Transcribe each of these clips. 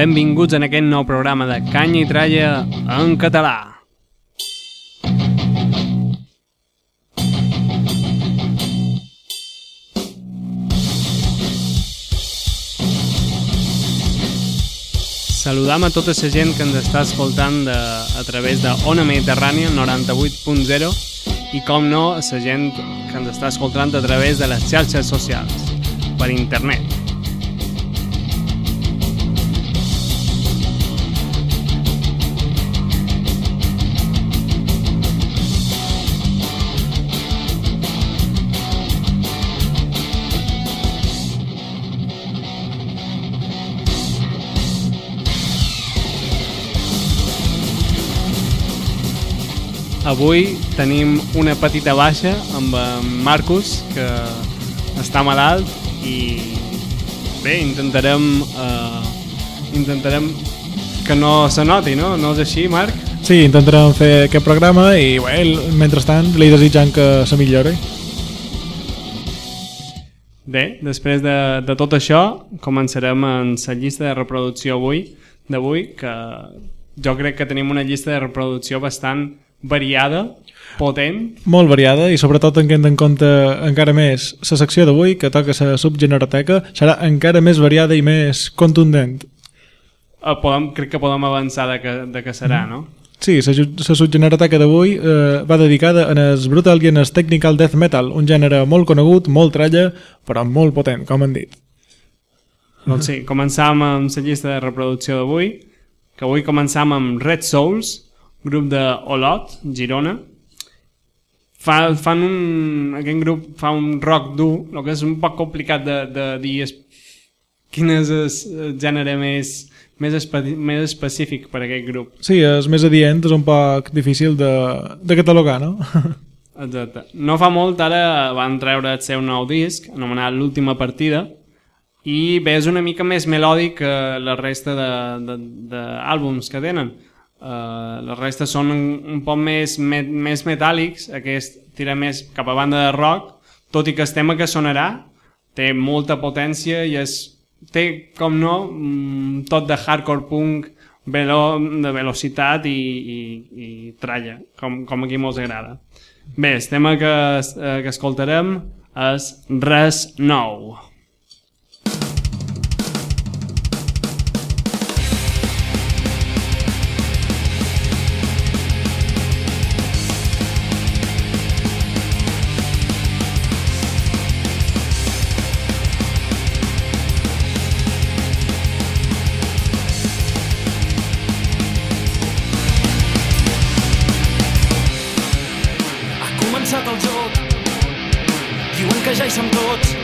Benvinguts en aquest nou programa de Canya i Tralla en català. Saludam a tota la gent que ens està escoltant de, a través de Ona Mediterrània 98.0 i com no, a la gent que ens està escoltant a través de les xarxes socials, per internet. Avui tenim una petita baixa amb en Marcus, que està malalt i bé, intentarem eh, intentarem que no se noti, no? No és així, Marc? Sí, intentarem fer aquest programa i bé, mentrestant li desitjant que se millori. Bé, després de, de tot això, començarem en la llista de reproducció avui d'avui, que jo crec que tenim una llista de reproducció bastant variada, potent. Molt variada i sobretot tenint en compte encara més la secció d'avui, que toca la subgeneroteca, serà encara més variada i més contundent. Eh, podem, crec que podem avançar de que, de que serà, no? Sí, la, subgeneroteca d'avui eh, va dedicada a el brutal i en el technical death metal, un gènere molt conegut, molt tralla, però molt potent, com han dit. Doncs sí, començam amb la llista de reproducció d'avui, que avui començam amb Red Souls, grup de Olot, Girona. Fa, fan un, aquest grup fa un rock dur, el que és un poc complicat de, de dir es, quin és el gènere més, més, espe, més específic per a aquest grup. Sí, és més adient, és un poc difícil de, de catalogar, no? Exacte. No fa molt, ara van treure el seu nou disc, anomenat L'última partida, i bé, és una mica més melòdic que la resta d'àlbums que tenen. Uh, la resta són un, un poc més, me, més metàl·lics, aquest tira més cap a banda de rock, tot i que el tema que sonarà té molta potència i és, té, com no, mm, tot de hardcore punk velo, de velocitat i, i, i tralla, com, com aquí mos agrada. Bé, el tema que, eh, que escoltarem és Res Nou. trobat començat el joc. Diuen que ja hi som tots.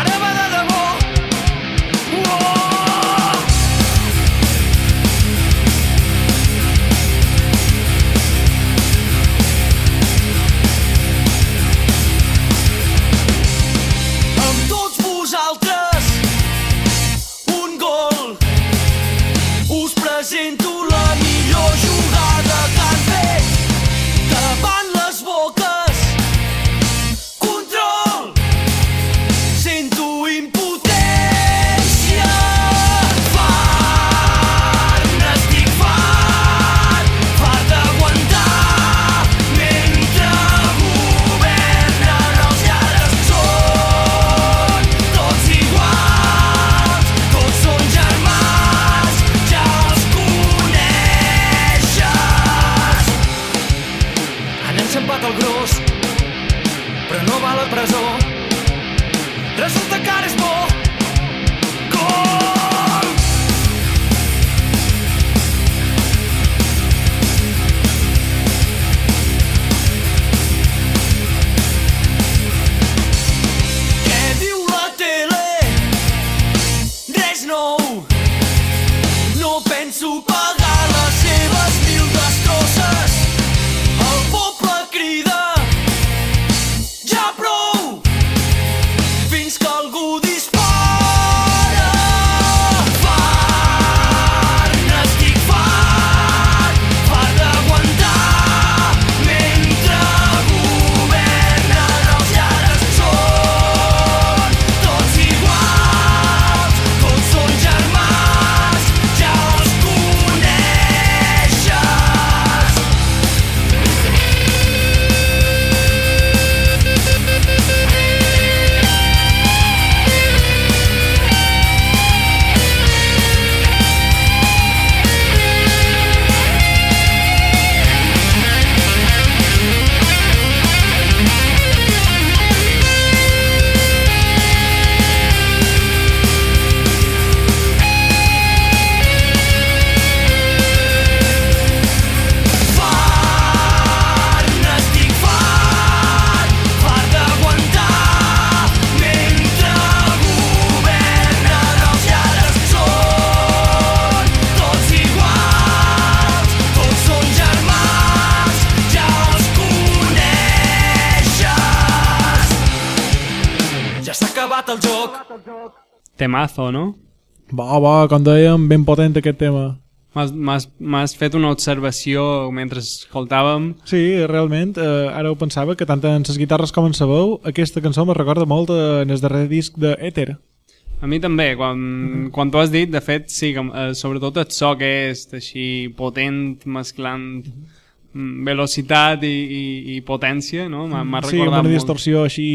Ara va de debò. Temazo, no? Va, va, com dèiem, ben potent aquest tema. M'has- fet una observació mentre escoltàvem. Sí, realment, eh, ara ho pensava, que tant en les guitarres com en la veu, aquesta cançó me recorda molt eh, en el darrer disc d'Ether. A mi també, quan, quan t'ho has dit, de fet, sí, que, eh, sobretot el so que és així potent, mesclant mm, velocitat i, i, i potència, no? M'ha m'ha Sí, recordat una molt. distorsió així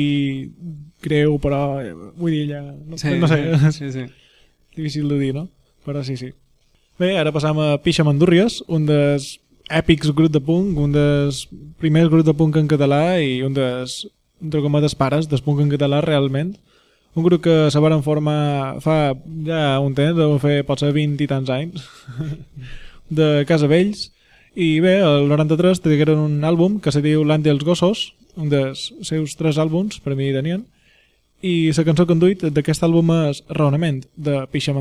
greu, però eh, vull dir, ja, no, Sí, no sé, sí, sí. difícil de dir, no? Però sí, sí. Bé, ara passam a Pixa Mandúries, un dels èpics grups de punk, un dels primers grups de punk en català i un dels, entre cometes, pares del punk en català realment. Un grup que se van formar fa ja un temps, deu fer potser 20 i tants anys, de Casa Vells, i bé, el 93 tragueren un àlbum que se diu L'Andy dels Gossos, un dels seus tres àlbums, per mi tenien, i la cançó duit d'aquest àlbum és Raonament, de Pixa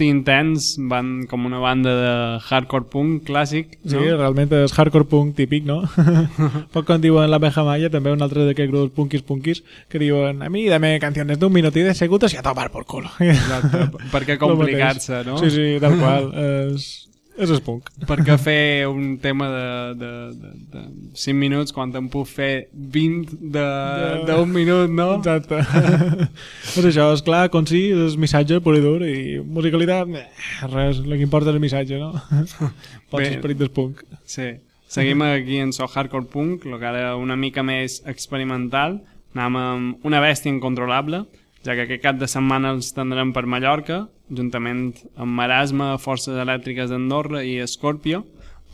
I intens, van com una banda de hardcore punk clàssic, Sí, no? realment és hardcore punk típic, no? Poc com diuen la Beja Maya, també un altre d'aquests grups punkis punkis, que diuen, a mi dame canciones d'un minut i de segundos i a tomar por culo. Exacte, per què Lo complicar-se, no? Sí, sí, tal qual. és, és el punk. Per què fer un tema de, de, de, de 5 minuts quan te'n puc fer 20 de- De- d'un minut, no? Exacte. és això, és clar, concis, és missatge pur i dur, i musicalitat, res, el que importa és el missatge, no? Pots Bé. esperit del punk. Sí. Seguim aquí en so hardcore punk, el que ara una mica més experimental. Anem amb una bèstia incontrolable, ja que aquest cap de setmana els tindrem per Mallorca, juntament amb Marasme, Forces Elèctriques d'Andorra i Scorpio.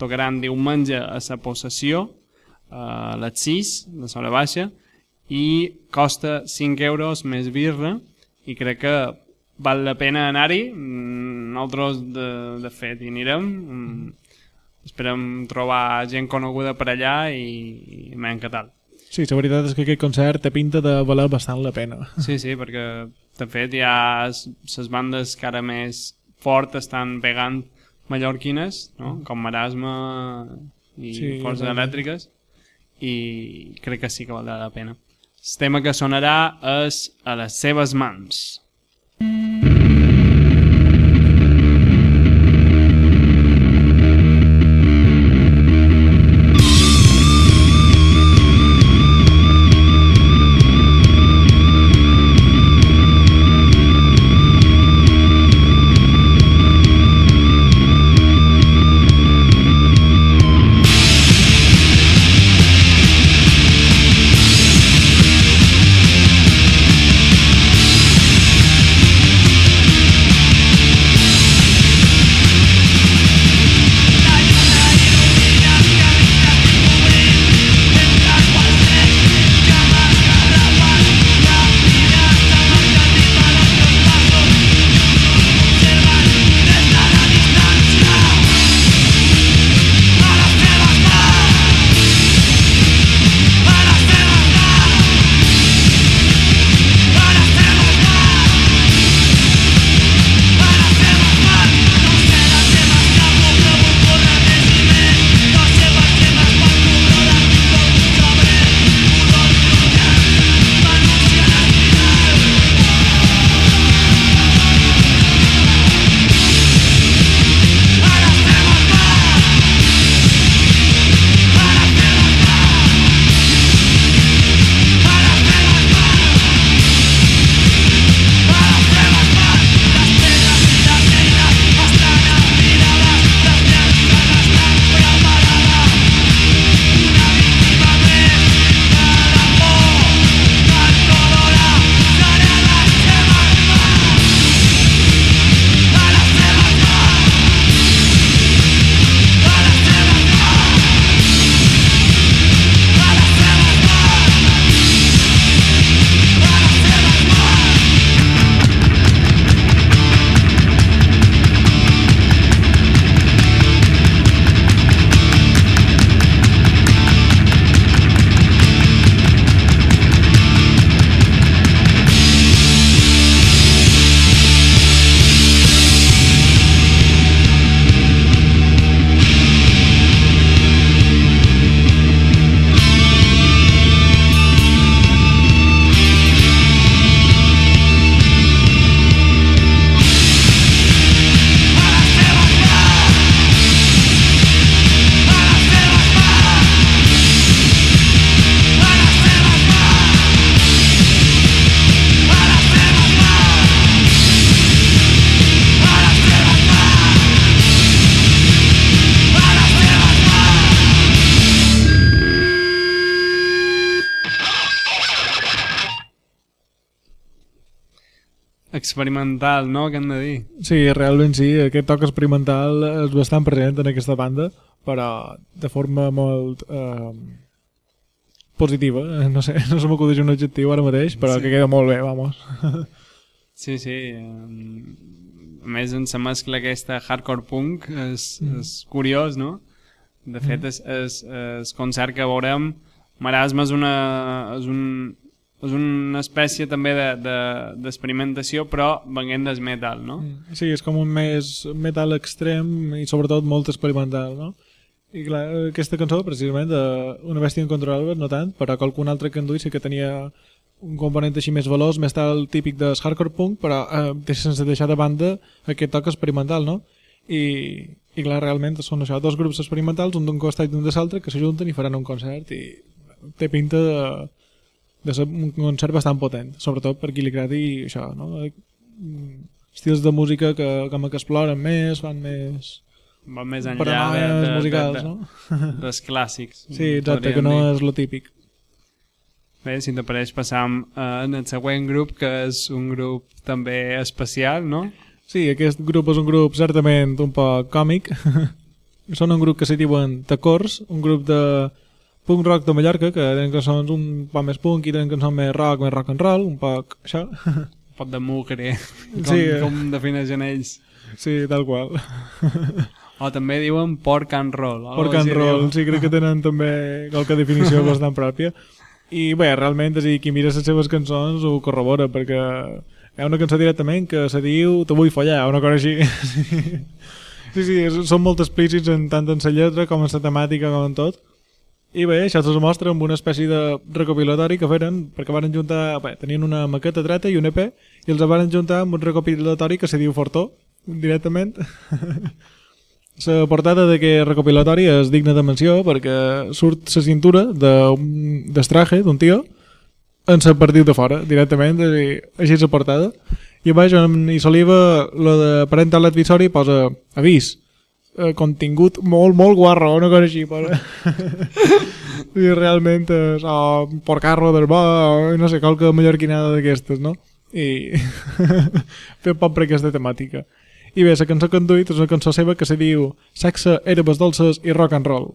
Tocaran diumenge a sa possessió, a les 6 de Sola Baixa, i costa 5 euros més birra, i crec que val la pena anar-hi. Mm, Nosaltres, de, de fet, hi anirem. Mm, Esperem trobar gent coneguda per allà i, i menys que tal. Sí, la veritat és que aquest concert té pinta de valer bastant la pena. Sí, sí, perquè de fet hi ha les bandes que ara més fort estan pegant mallorquines, no? com Marasme i Sí, Forces realment. Elèctriques i crec que sí que valdrà la pena. El tema que sonarà és A les seves mans. A experimental, no?, que hem de dir. Sí, realment sí, aquest toc experimental és bastant present en aquesta banda, però de forma molt eh, positiva, no sé, no se m'acudeix un adjectiu ara mateix, però Sí. que queda molt bé, vamos. Sí, sí. A més, en la mescla aquesta hardcore punk és, mm. és curiós, no? De fet, és, és, és concert que veurem Marasme és una, és un, és una espècie també de- de- d'experimentació, de, però venint del metal, no? Sí, és com un més metal extrem i sobretot molt experimental, no? I clar, aquesta cançó, precisament, de Una bèstia incontrolable, no tant, però qualcun altre que enduï sí que tenia un component així més veloç, més tal típic del hardcore punk, però eh, sense deixar de banda aquest toc experimental, no? I, i clar, realment són això, dos grups experimentals, un d'un costat i un de l'altre, que s'ajunten i faran un concert i té pinta de, de ser un concert bastant potent, sobretot per qui li agradi això, no? Estils de música que, com que exploren més, fan més Va més enllà de, de, musicals, de, de, no? dels clàssics. Sí, exacte, que no dir. és lo típic. Bé, si t'apareix passam eh, en el següent grup, que és un grup també especial, no? Sí, aquest grup és un grup certament un poc còmic. Són un grup que s'hi diuen Tacors, un grup de punk rock de Mallorca, que tenen cançons un poc més punk i tenen cançons més rock, més rock and roll, un poc això. Un pot de mugre, com, Sí, eh. com defineixen ells. Sí, tal qual. O també diuen pork and roll. Pork and roll, diuen. sí, crec que tenen també qualque definició bastant pròpia. I bé, realment, és a dir, qui mira les seves cançons ho corrobora, perquè hi ha una cançó directament que se diu Te vull follar, una cosa així. sí, sí, són molt explícits en tant en la lletra com en la temàtica com en tot. I bé, això se mostra amb una espècie de recopilatori que feren, perquè van juntar, bé, tenien una maqueta dreta i un EP, i els van juntar amb un recopilatori que se diu Fortó, directament. La portada d'aquest recopilatori és digna de menció perquè surt la cintura d'estraje d'un tio en la partit de fora, directament, és dir, així és la portada. I a baix, en Isoliva, lo de parental advisori posa avís, eh, contingut molt, molt guarro, una cosa així. Però... I realment és oh, porcarro del bo, o no sé, qualque mallorquinada d'aquestes, no? I fer poc per aquesta temàtica. I bé, la cançó que han duit és una cançó seva que se diu Sexe, herbes dolces i rock and roll.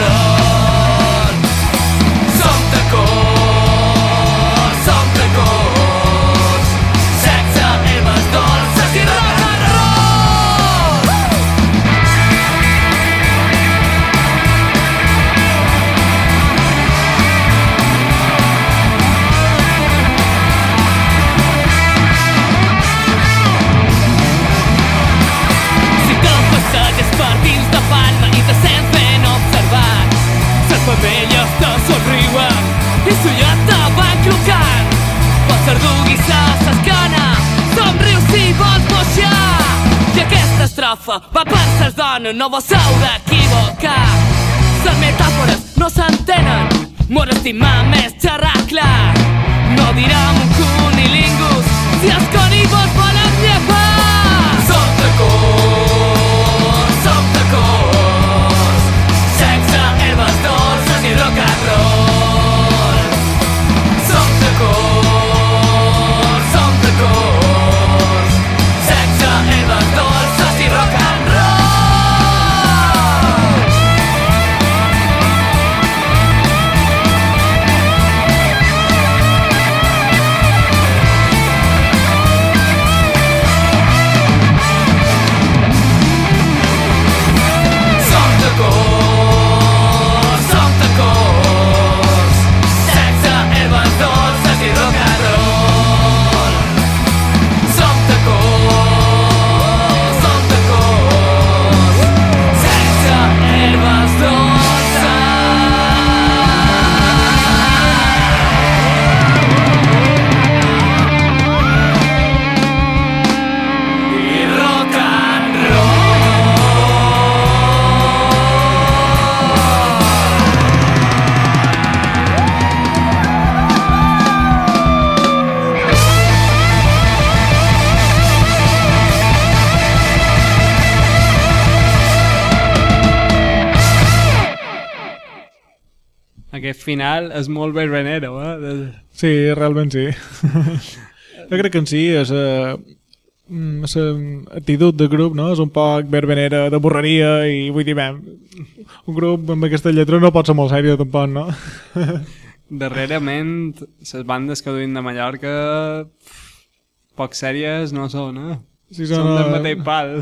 i va ses dones, no vos heu d'equivocar Les metàfores no s'entenen, mos estimar més xerrar clar No direm un cunilingus si els conivos volen final és molt verbenero, eh? De- Sí, realment sí. jo crec que en si és uh, l'actitud del grup, no? És un poc verbenera, de borreria i vull dir, bé, un grup amb aquesta lletra no pot ser molt sèrio tampoc, no? Darrerament, les bandes que duim de Mallorca poc sèries no són, eh? Sí, Són són, del mateix pal.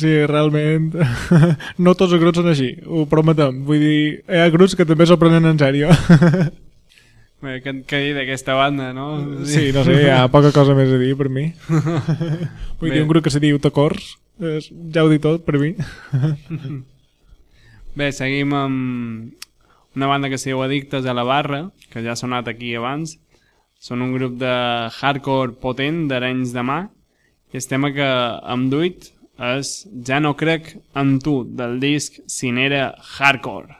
Sí, realment. no tots els grups són així, ho prometem. Vull dir, hi ha grups que també s'ho prenen en sèrio. Bé, Què, què dir d'aquesta banda, no? sí, no sé, hi ha poca cosa més a dir per mi. Vull Bé. dir, un grup que se diu Tacors, és, ja ho dic tot per mi. Bé, seguim amb una banda que es diu Addictes a la Barra, que ja ha sonat aquí abans. Són un grup de hardcore potent d'Arenys de Mà i el tema que hem duit és Ja no crec en tu, del disc Cinera Hardcore.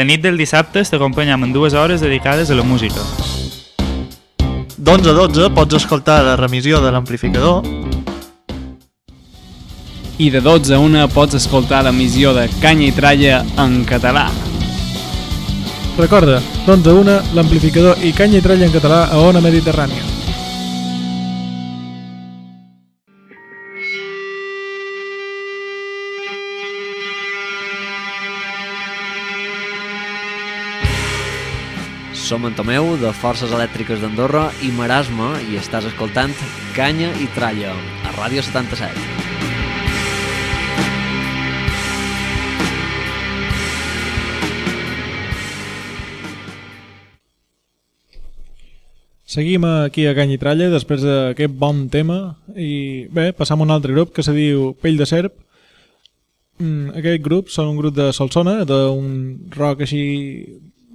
La nit del dissabte t'acompanyam en dues hores dedicades a la música. D'11 a 12 pots escoltar la remissió de l'amplificador I de 12 a 1 pots escoltar l'emissió de Canya i Tralla en català. Recorda, d'11 a 1, l'amplificador i canya i tralla en català a Ona Mediterrània. Som en Tomeu, de Forces Elèctriques d'Andorra i Marasma, i estàs escoltant Canya i Tralla, a Ràdio 77. Seguim aquí a Canya i Tralla després d'aquest bon tema i bé, passam a un altre grup que se diu Pell de Serp. Mm, aquest grup són un grup de Solsona, d'un rock així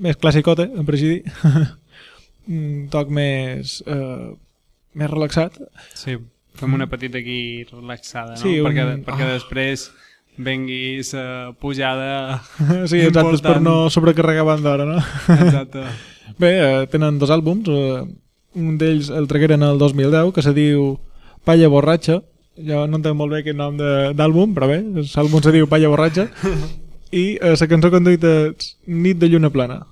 més classicote, en presidi. un toc més, eh, més relaxat. Sí, fem una petita aquí relaxada, no? Sí, un... perquè, ah. perquè oh. després venguis uh, pujada Sí, exacte, important. per no sobrecarregar bandora, no? Exacte. Bé, uh, tenen dos àlbums. uh, un d'ells el tragueren el 2010, que se diu Palla Borratxa. Jo no entenc molt bé aquest nom d'àlbum, però bé, l'àlbum se diu Palla Borratxa i eh, la cançó que han dit és Nit de lluna plana.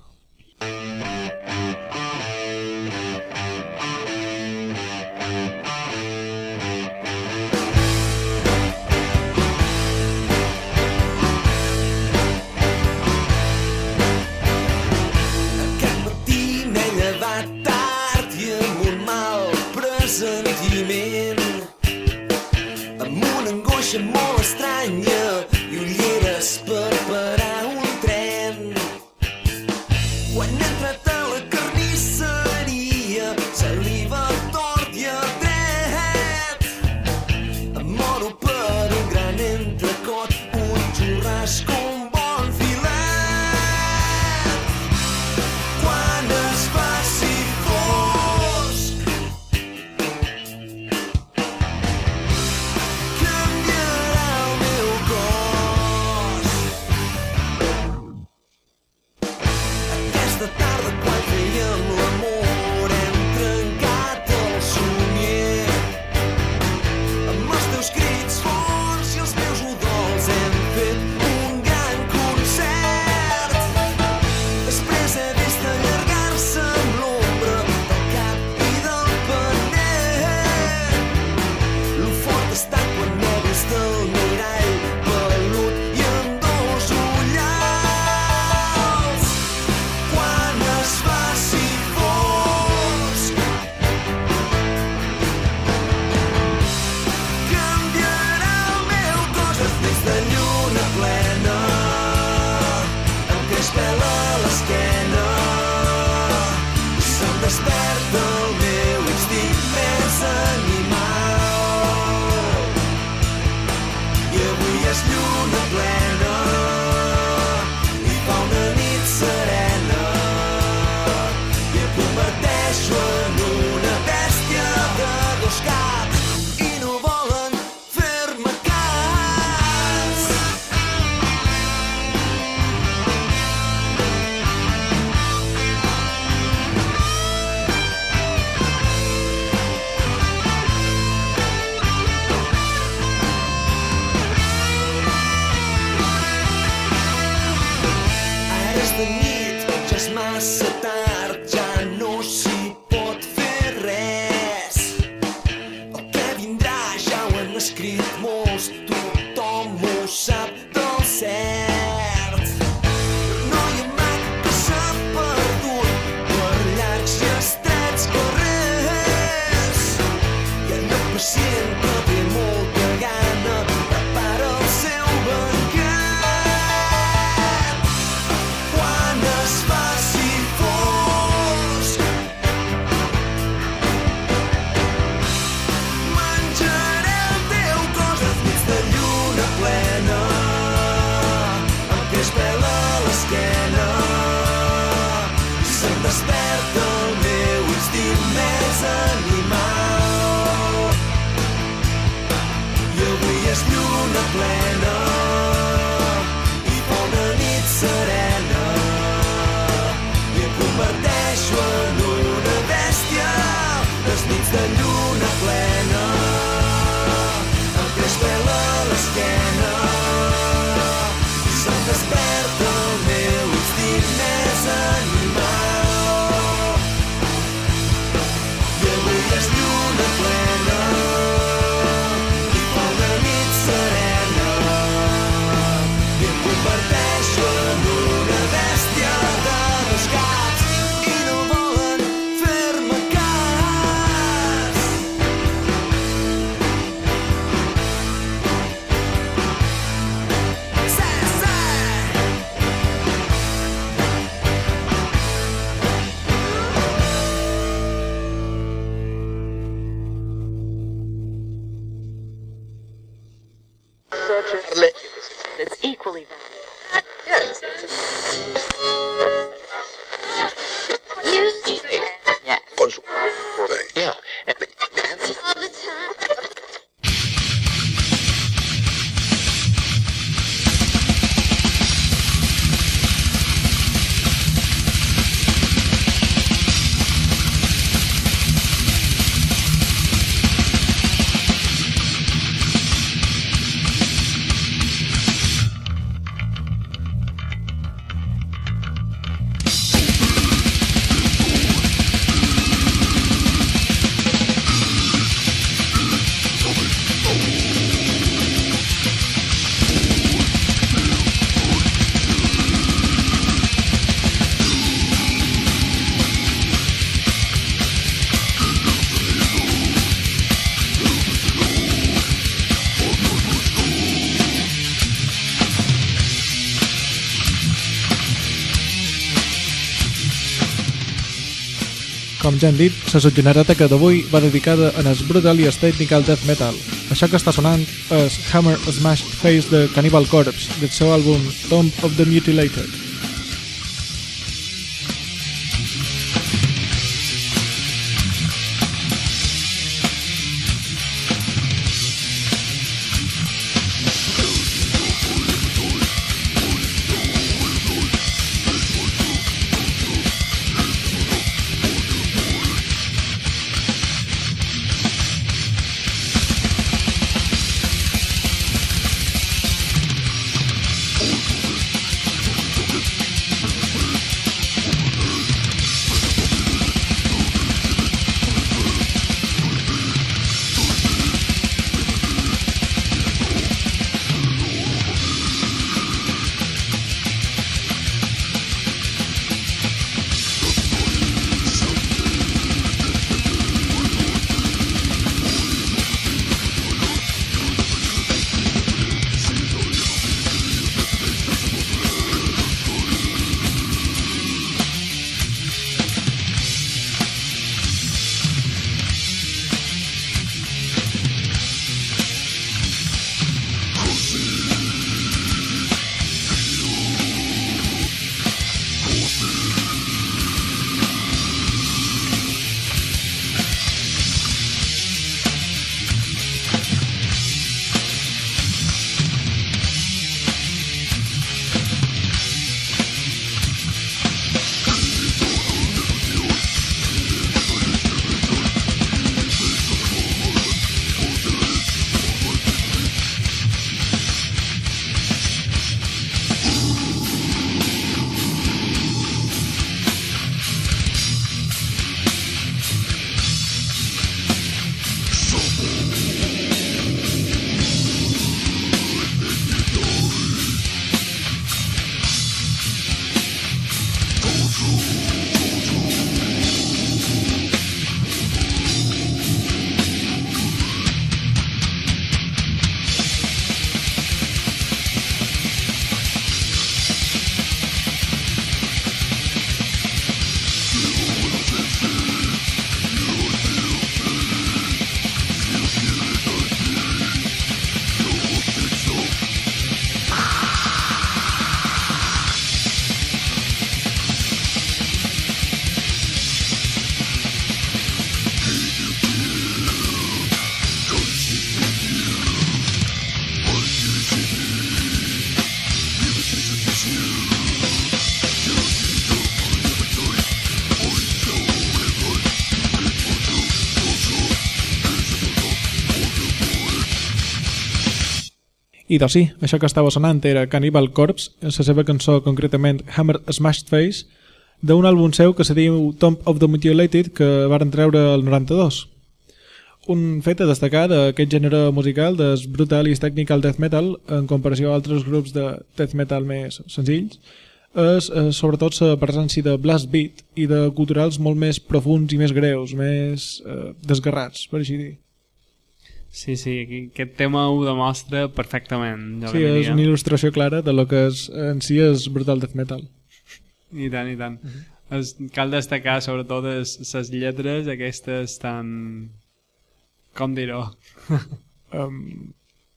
That's equally valuable. Yes. Com ja hem dit, la subgenerata d'avui va dedicada en el brutal i el technical death metal. Això que està sonant és Hammer Smash Face de Cannibal Corpse, del seu àlbum Tomb of the Mutilated. I doncs sí, això que estava sonant era Cannibal Corpse, la seva cançó concretament Hammer Smashed Face, d'un àlbum seu que se diu Tomb of the Mutilated que varen treure el 92. Un fet a destacar d'aquest gènere musical des brutal i technical death metal en comparació a altres grups de death metal més senzills és eh, sobretot la presència de blast beat i de culturals molt més profuns i més greus, més eh, desgarrats, per així dir. Sí, sí, aquest tema ho demostra perfectament. Jo Sí, és una il·lustració clara de lo que és, en si és brutal death metal. I tant, i tant. es, cal destacar sobretot les lletres aquestes tan... com dir-ho? Um,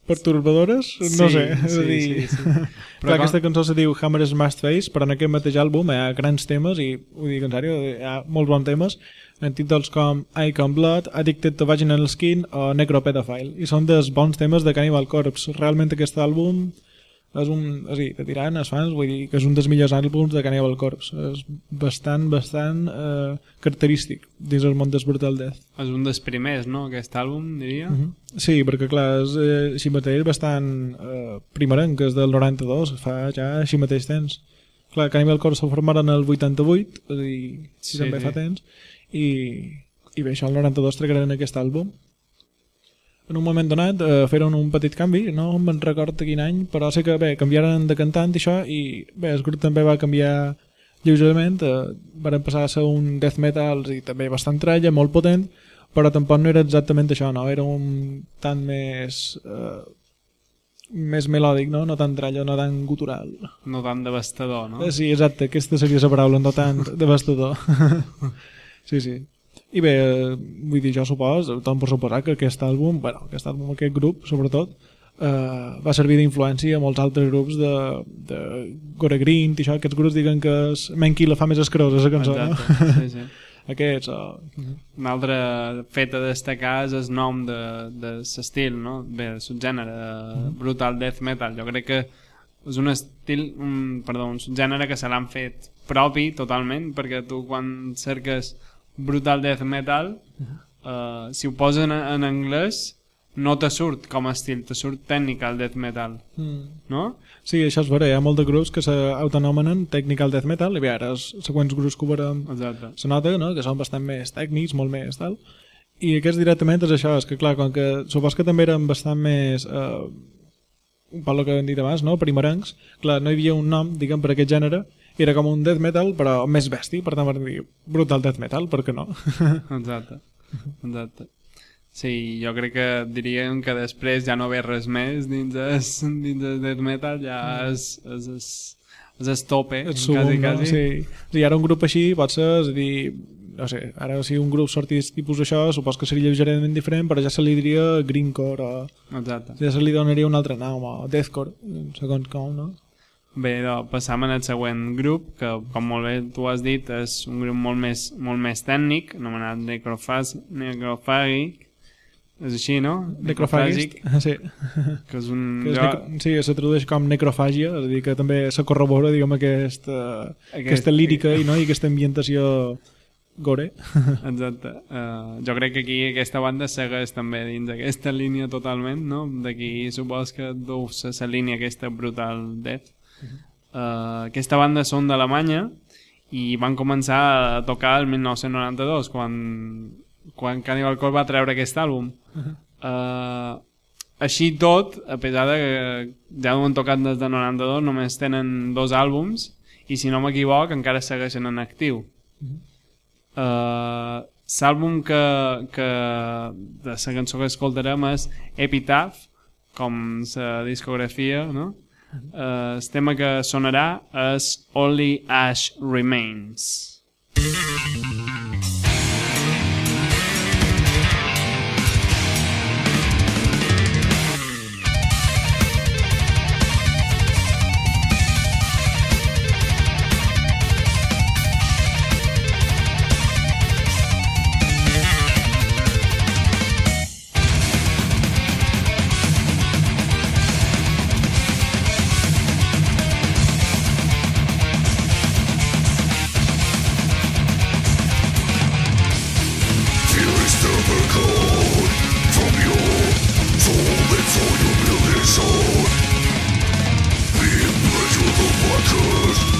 pertorbadores? no Sí, sé. sí, dir... sí, sí. Però Però com- aquesta cançó se diu Hammer Smashed Face, però en aquest mateix àlbum hi ha grans temes i, ho dic en sèrio, hi ha molts bons temes en títols com Icon Blood, Addicted to Vaginal Skin o Necropedophile i són dels bons temes de Cannibal Corpse realment aquest àlbum és un, a dir, te diran els fans vull dir que és un dels millors àlbums de Cannibal Corpse és bastant, bastant eh, característic dins el món del Brutal Death És un dels primers, no?, aquest àlbum, diria. Mhm. Sí, perquè clar, és eh, així mateix bastant eh, primerenc, que és del 92, fa ja així mateix temps. Clar, Cannibal Corpse se formaren el 88, és a dir, Sí, també sí. fa temps, i, i bé, això el 92 tragueren aquest àlbum. En un moment donat eh, feren un petit canvi, no me'n record quin any, però sé que bé, canviaren de cantant i això, i bé, el grup també va canviar lleugerament, eh, van passar a ser un death metal i també bastant tralla, molt potent, però tampoc no era exactament això, no? Era un tant més... Eh, més melòdic, no? No tan tralla, no tan gutural. No tan devastador, no? Eh, Sí, exacte, aquesta seria la paraula, no tant devastador. sí, sí. I bé, eh, vull dir, jo supos, tot per suposar que aquest àlbum, bueno, aquest àlbum, aquest grup, sobretot, eh, va servir d'influència a molts altres grups de, de Gore Green i això, aquests grups diguen que és Menki la fa més escrosa, la cançó, Exacte, no? sí, sí. Aquests, o... Un altre fet a destacar és el nom de, de l'estil, no? Bé, el subgènere, Mm-hmm. brutal death metal. Jo crec que és un estil, un, perdó, un subgènere que se l'han fet propi totalment, perquè tu quan cerques brutal death metal, uh, si ho posen en, en anglès, no te surt com a estil, te surt technical death metal, Mm. no? Sí, això és vera, hi ha molts de grups que s'autonomenen Technical Death Metal i bé, ara els següents grups que ho veurem Exacte. se nota no? que són bastant més tècnics, molt més tal i aquests directament és això, és que clar, com que supos que també eren bastant més eh, per lo que hem dit abans, no? primerencs, clar, no hi havia un nom, diguem, per aquest gènere i era com un death metal, però més besti per tant, per dir, brutal death metal, per què no? Exacte. Exacte. Sí, jo crec que diríem que després ja no ve res més dins es, dins el death metal, ja és, és, és, és el tope, Et quasi, sum, no? quasi. Sí. Si ara un grup així pot ser, és a dir, no sé, ara si un grup sortís tipus això, supos que seria lleugerament diferent, però ja se li diria Greencore o Exacte. ja se li donaria un altre nom, o Deathcore, segons com, no? Bé, doncs, passam al següent grup, que com molt bé tu has dit, és un grup molt més, molt més tècnic, anomenat necrofas, necrofàgic, és així, no? Necrofagist, sí. que és un... Que és jo-. Sí, se tradueix com necrofàgia, és a dir, que també se corrobora, diguem, aquesta, Aquest- aquesta lírica i, no? i aquesta ambientació gore. Exacte. Uh, jo crec que aquí aquesta banda segueix també dins aquesta línia totalment, no? D'aquí supos que deu ser la línia aquesta brutal death. Uh, aquesta banda són d'Alemanya i van començar a tocar el 1992 quan, quan Cannibal Corpse va treure aquest àlbum. Uh, així i tot, a pesar de que ja ho han tocat des de 92, només tenen dos àlbums i si no m'equivoc encara segueixen en actiu. Uh, L'àlbum que, que de la cançó que escoltarem és Epitaph, com la discografia, no? Uh, el tema que sonarà és Only Ash Remains. News.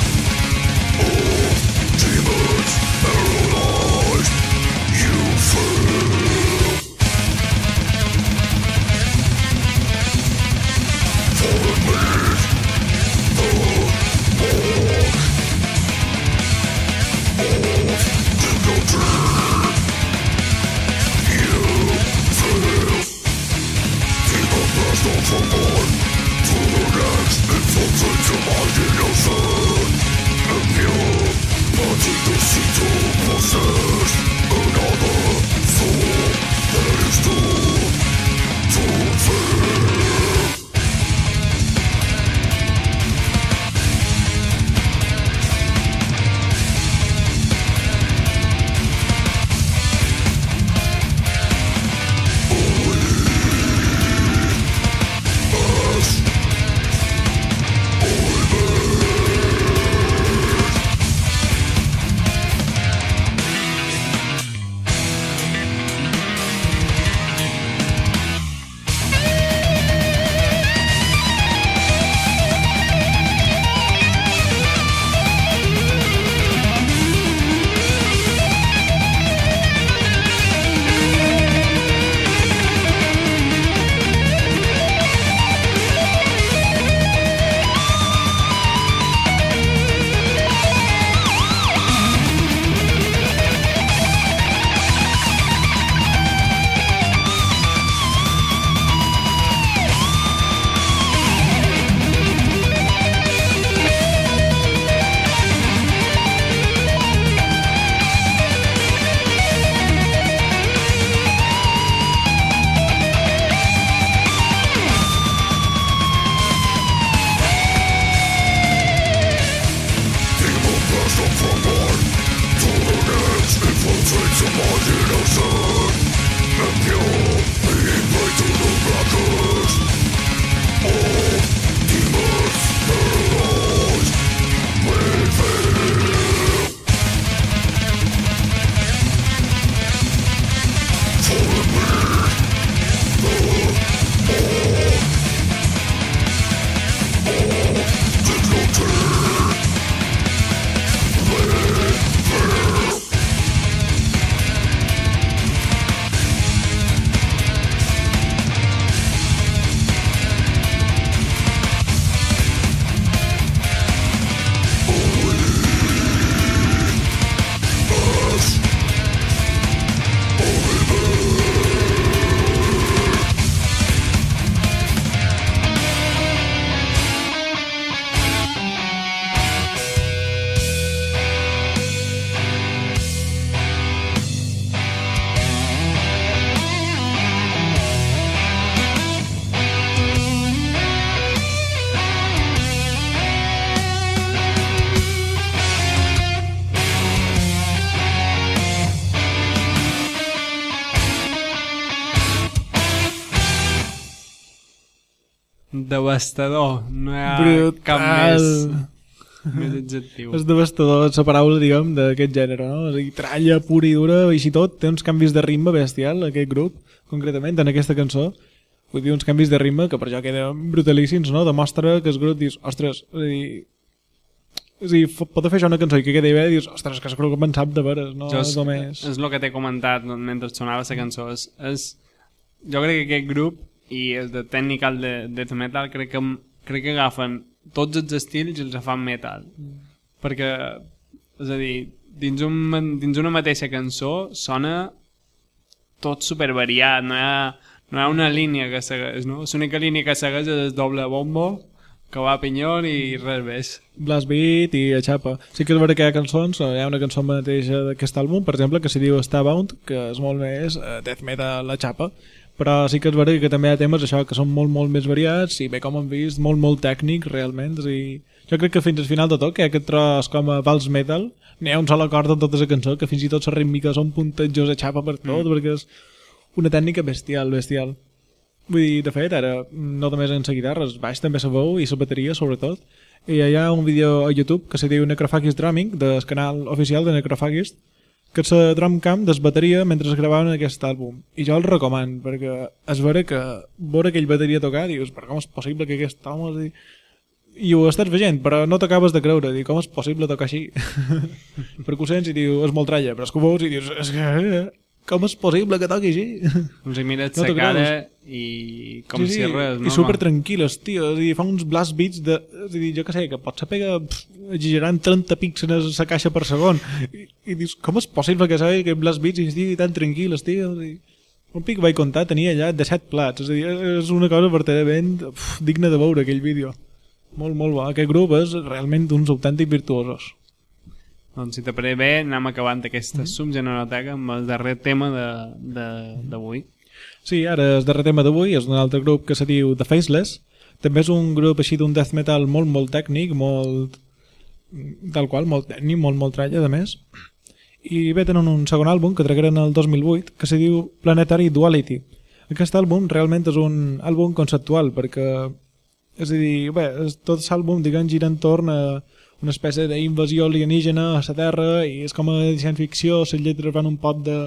Devastador. No hi ha Brutal. cap més, més adjectiu. És devastador la paraula, diguem, d'aquest gènere, no? És a dir, tralla pura i dura, i així tot, té uns canvis de ritme bestial, aquest grup, concretament, en aquesta cançó. Vull dir, uns canvis de ritme que per jo queden brutalíssims, no? Demostra que el grup dius, ostres, és a dir, dir, f- pot fer això una cançó i que quedi bé, dius, ostres, que en sap de veres, no? Jo és només... és el que t'he comentat mentre sonava la cançó. És, és, jo crec que aquest grup i el de Technical de Death Metal crec que, crec que agafen tots els estils i els fan metal. Perquè, és a dir, dins, un, dins una mateixa cançó sona tot super variat, no hi ha, no hi ha una línia que segueix, no? L'única línia que segueix és el doble bombo, que va a pinyón i res més. Blast Beat i a xapa. Sí que és vera que hi ha cançons, hi ha una cançó mateixa d'aquest àlbum, per exemple, que se diu Starbound, que és molt més eh, death metal a xapa, però sí que és vera que també hi ha temes això que són molt, molt més variats i bé, com hem vist, molt, molt tècnics realment i jo crec que fins al final de tot que hi ha aquest tros com a vals metal n'hi ha un sol acord en tota la cançó que fins i tot les rítmiques són puntejos a xapa per tot mm. perquè és una tècnica bestial, bestial Vull dir, de fet, ara no només en la guitarra, el baix també la veu i la bateria, sobretot. I hi ha un vídeo a YouTube que se diu Necrophagist Drumming, del canal oficial de Necrophagist, que la drum cam des bateria mentre es gravaven aquest àlbum. I jo el recomano, perquè és vera que veure aquell bateria tocar, dius, però com és possible que aquest home... Dir... I ho estàs veient, però no t'acabes de creure, dir, com és possible tocar així? perquè ho sents i diu, és molt tralla, però és que ho veus i dius, és que... Com és possible que toqui així? Doncs hi mires No cara i com si res, no? I super tranquil·les, tio. És a dir, fa uns blast beats de... És a dir, jo que sé, que potser pega pff, exagerant 30 pics en la caixa per segon. I, i dius, com és possible que sigui que blast beats estigui tan tranquil, tio? És a dir, un pic vaig comptar, tenia allà de 7 plats. És a dir, és una cosa verdaderament pff, digna de veure aquell vídeo. Molt, molt bo. Aquest grup és realment uns autèntics virtuosos. Doncs si te pareix bé, anem acabant aquesta mm. subgeneroteca amb el darrer tema de- de- d'avui. Sí, ara el darrer tema d'avui és d'un altre grup que se diu The Faceless. També és un grup així d'un death metal molt, molt tècnic, molt... tal qual, molt tècnic, molt, molt tralla, de més. I bé, tenen un segon àlbum que tragueren el 2008 que se diu Planetary Duality. Aquest àlbum realment és un àlbum conceptual perquè, és a dir, bé, tot l'àlbum, diguem, gira entorn a una espècie d'invasió alienígena a la Terra i és com a ciència-ficció, les lletres van un poc de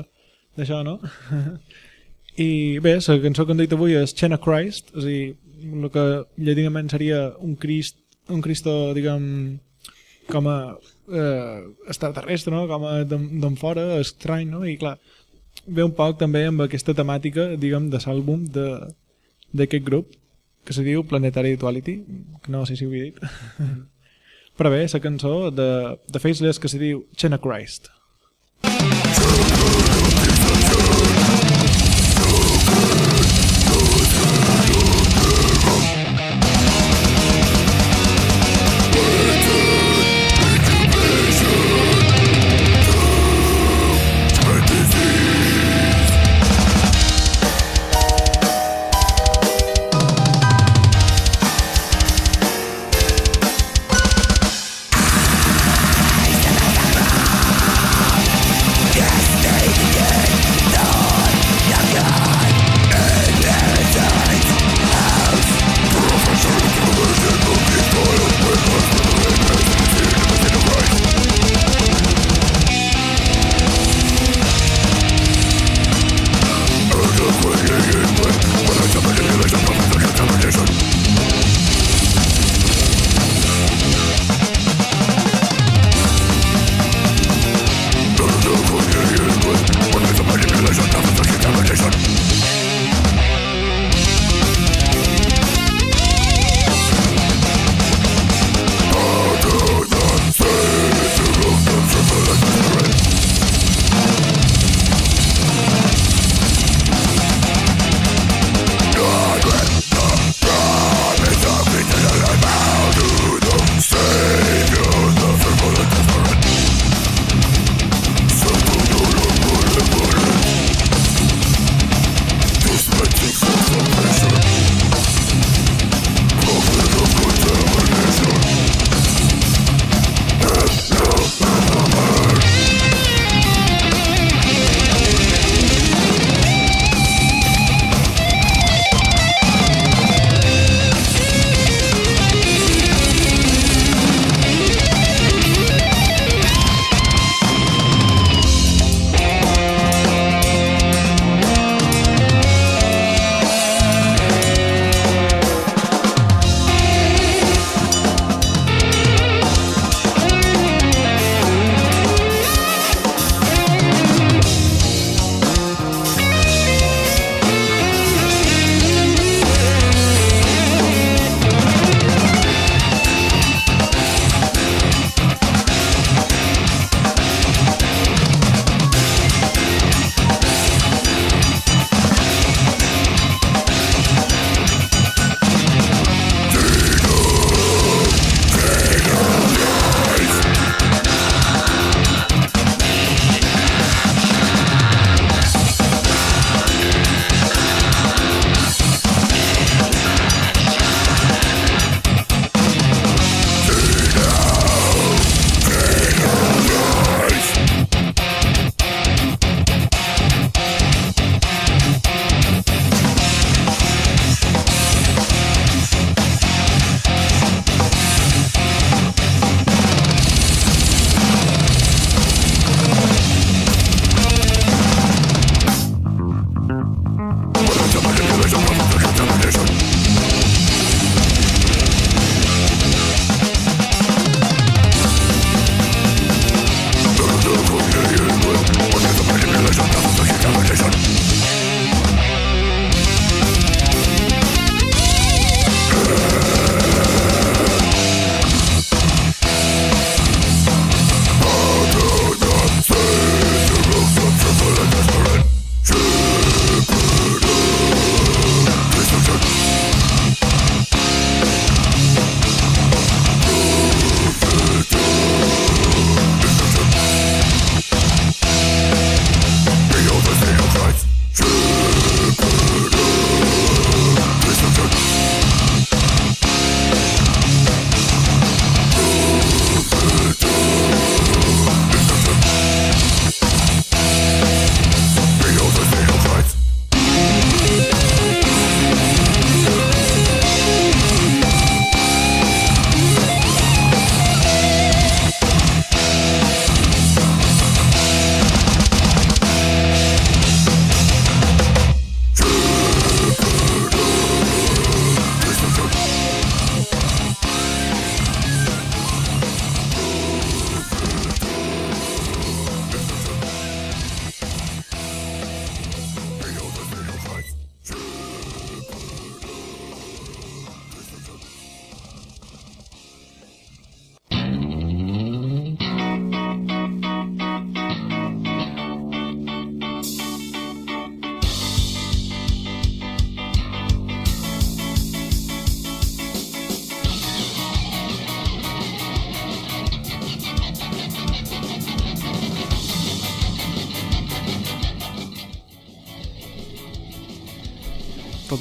d'això, no? I bé, la cançó que hem dit avui és Chena Christ, és a dir, el que llatinament seria un Crist, un Cristo, diguem, com a eh, extraterrestre, no? com a d'en fora, estrany, no? I clar, ve un poc també amb aquesta temàtica, diguem, de l'àlbum de- d'aquest grup, que se diu Planetary Duality, que no sé si ho he dit. Però bé, la cançó de, de Faceless que se diu Chena Christ.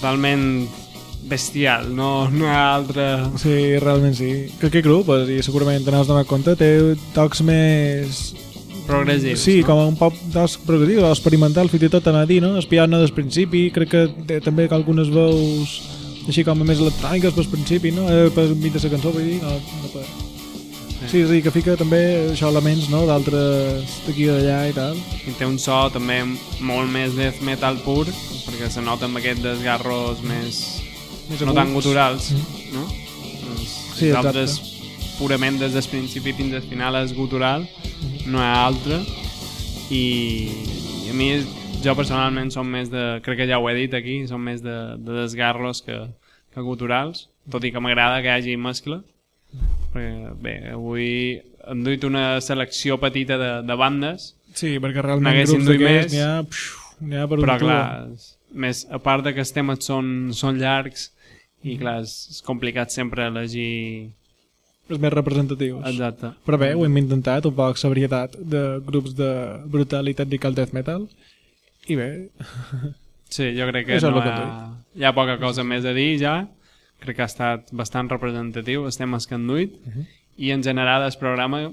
Totalment bestial, no, no hi ha altre... Sí, realment sí. Que aquest grup, eh, i segurament te n'has donat compte, té tocs més... progressius. Sí, no? com un poc tocs progressius, experimental, fins i tot anar a dir, no? El piano des principi, crec que té també algunes veus així com més electròniques pel principi, no? Eh, per mig de la cançó, vull dir, no, no per... Sí, és a dir, que fica també això elements, no?, d'altres d'aquí i d'allà i tal. I té un so també molt més death metal pur, perquè se nota amb aquests desgarros més... Més no tan guturals, no? Els, Sí, altres purament des del principi fins al final és gutural, no hi ha altre. I, i a mi, jo personalment som més de, crec que ja ho he dit aquí, som més de, de desgarros que, que guturals, tot i que m'agrada que hi hagi mescla. Perquè, bé, avui hem duit una selecció petita de, de bandes, Sí, perquè realment grups duit d'aquests més. n'hi ha, pxiu, ha per un però tubo. clar, és- més, a part de que els temes són, són llargs i clar, és, és complicat sempre elegir... Els més representatius. Exacte. Però bé, ho hem intentat, un poc la varietat de grups de brutal i technical death metal. I bé, Sí, jo crec que Això no que ha, hi ha poca cosa més a dir ja. Crec que ha estat bastant representatiu els temes que han duit i en general el programa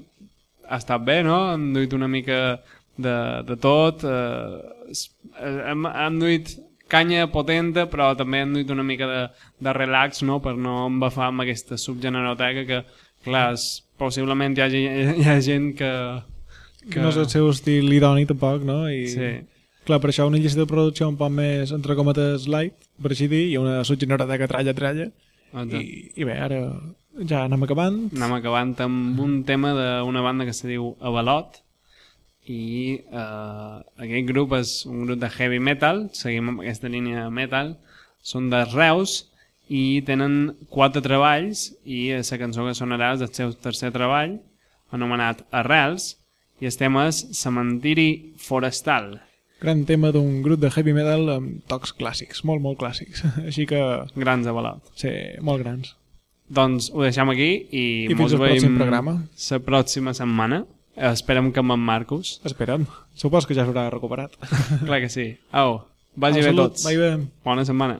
ha estat bé, no? Han duit una mica de, de tot. Eh, eh, hem, han duit canya potenta, però també han duit una mica de, de relax, no? Per no embafar amb aquesta subgeneroteca que, clar, és, possiblement hi ha, hi ha gent que... que no és el seu estil idoni tampoc, no? I, Sí. Clar, per això una llista de producció un poc més, entre cometes, light, per així dir, i una subgeneroteca tralla-tralla. Exacte. I, I bé, ara ja anem acabant. Anem acabant amb un tema d'una banda que se diu Avalot i eh, aquest grup és un grup de heavy metal, seguim amb aquesta línia metal, són de Reus i tenen quatre treballs i la cançó que sonarà és el seu tercer treball anomenat Arrels i el tema és Cementiri Forestal. Gran tema d'un grup de heavy metal amb tocs clàssics, molt, molt clàssics. Així que, Grans Avalot. sí, molt grans. Doncs ho deixem aquí i, I fins al pròxim programa. la pròxima setmana. Esperem que amb en Marcus. Esperem. Supos que ja s'haurà recuperat. Clar que sí. Au, vagi Au, bé salut, tots. vagi bé. Bona setmana.